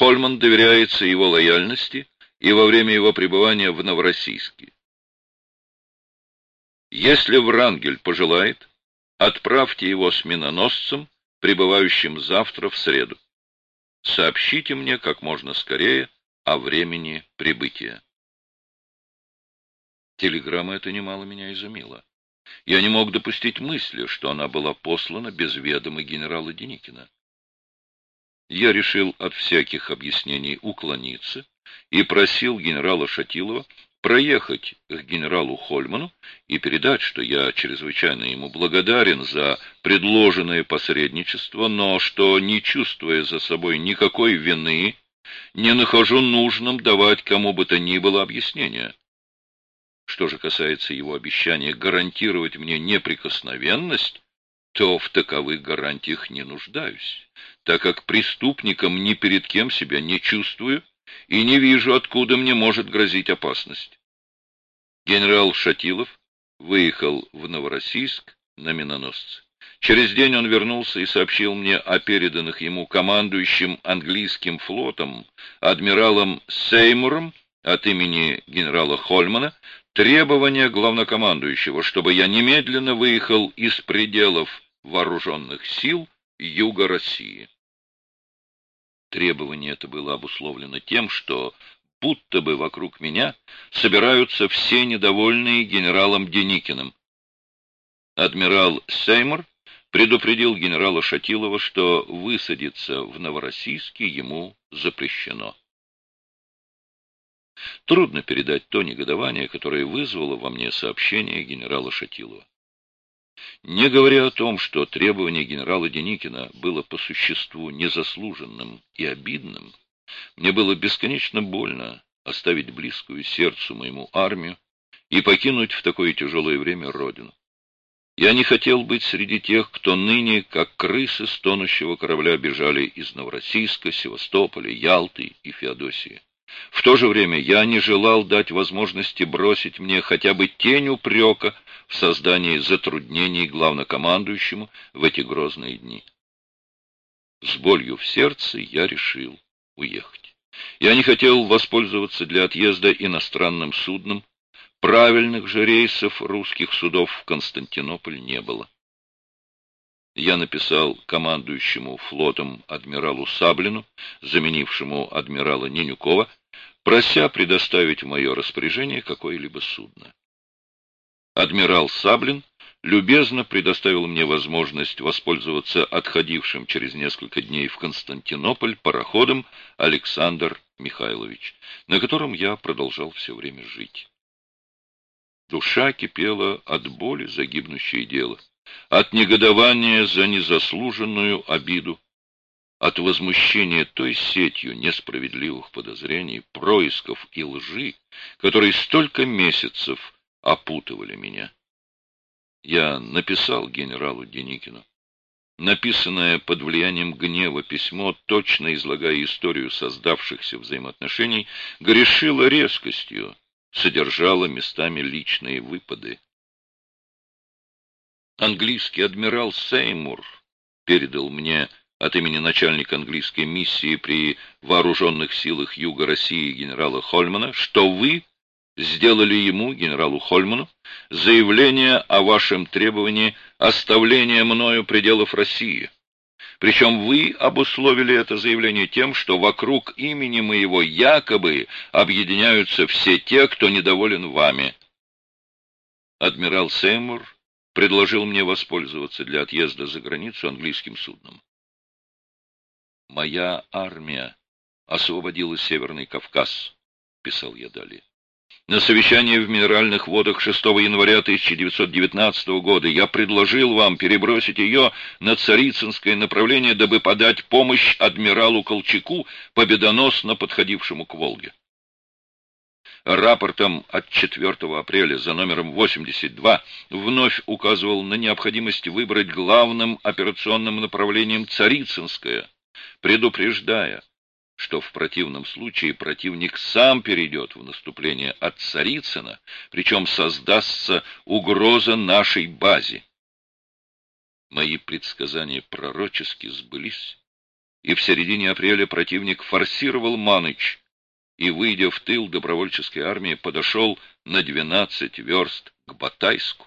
Хольман доверяется его лояльности и во время его пребывания в Новороссийске. Если Врангель пожелает, отправьте его с миноносцем, прибывающим завтра в среду. Сообщите мне как можно скорее о времени прибытия. Телеграмма эта немало меня изумила. Я не мог допустить мысли, что она была послана без ведома генерала Деникина. Я решил от всяких объяснений уклониться и просил генерала Шатилова проехать к генералу Хольману и передать, что я чрезвычайно ему благодарен за предложенное посредничество, но что, не чувствуя за собой никакой вины, не нахожу нужным давать кому бы то ни было объяснение. Что же касается его обещания гарантировать мне неприкосновенность, то в таковых гарантиях не нуждаюсь, так как преступником ни перед кем себя не чувствую и не вижу, откуда мне может грозить опасность. Генерал Шатилов выехал в Новороссийск на миноносце. Через день он вернулся и сообщил мне о переданных ему командующим английским флотом адмиралом Сеймуром от имени генерала Хольмана требования главнокомандующего, чтобы я немедленно выехал из пределов вооруженных сил Юга России. Требование это было обусловлено тем, что будто бы вокруг меня собираются все недовольные генералом Деникиным. Адмирал Сеймур предупредил генерала Шатилова, что высадиться в Новороссийске ему запрещено. Трудно передать то негодование, которое вызвало во мне сообщение генерала Шатилова. Не говоря о том, что требование генерала Деникина было по существу незаслуженным и обидным, мне было бесконечно больно оставить близкую сердцу моему армию и покинуть в такое тяжелое время родину. Я не хотел быть среди тех, кто ныне, как крысы с тонущего корабля, бежали из Новороссийска, Севастополя, Ялты и Феодосии. В то же время я не желал дать возможности бросить мне хотя бы тень упрека в создании затруднений главнокомандующему в эти грозные дни. С болью в сердце я решил уехать. Я не хотел воспользоваться для отъезда иностранным судном. Правильных же рейсов русских судов в Константинополь не было. Я написал командующему флотом адмиралу Саблину, заменившему адмирала Ненюкова, прося предоставить в мое распоряжение какое-либо судно. Адмирал Саблин любезно предоставил мне возможность воспользоваться отходившим через несколько дней в Константинополь пароходом Александр Михайлович, на котором я продолжал все время жить. Душа кипела от боли за гибнущее дело, от негодования за незаслуженную обиду, от возмущения той сетью несправедливых подозрений, происков и лжи, которые столько месяцев опутывали меня. Я написал генералу Деникину. Написанное под влиянием гнева письмо, точно излагая историю создавшихся взаимоотношений, грешило резкостью, содержало местами личные выпады. Английский адмирал Сеймур передал мне от имени начальника английской миссии при вооруженных силах Юга России генерала Хольмана, что вы сделали ему, генералу Хольману, заявление о вашем требовании оставления мною пределов России. Причем вы обусловили это заявление тем, что вокруг имени моего якобы объединяются все те, кто недоволен вами. Адмирал Сеймур предложил мне воспользоваться для отъезда за границу английским судном. «Моя армия освободила Северный Кавказ», — писал я далее. На совещании в Минеральных водах 6 января 1919 года я предложил вам перебросить ее на Царицынское направление, дабы подать помощь адмиралу Колчаку, победоносно подходившему к Волге. Рапортом от 4 апреля за номером 82 вновь указывал на необходимость выбрать главным операционным направлением Царицынское, предупреждая, что в противном случае противник сам перейдет в наступление от Царицына, причем создастся угроза нашей базе. Мои предсказания пророчески сбылись. и в середине апреля противник форсировал Маныч и, выйдя в тыл добровольческой армии, подошел на 12 верст к Батайску.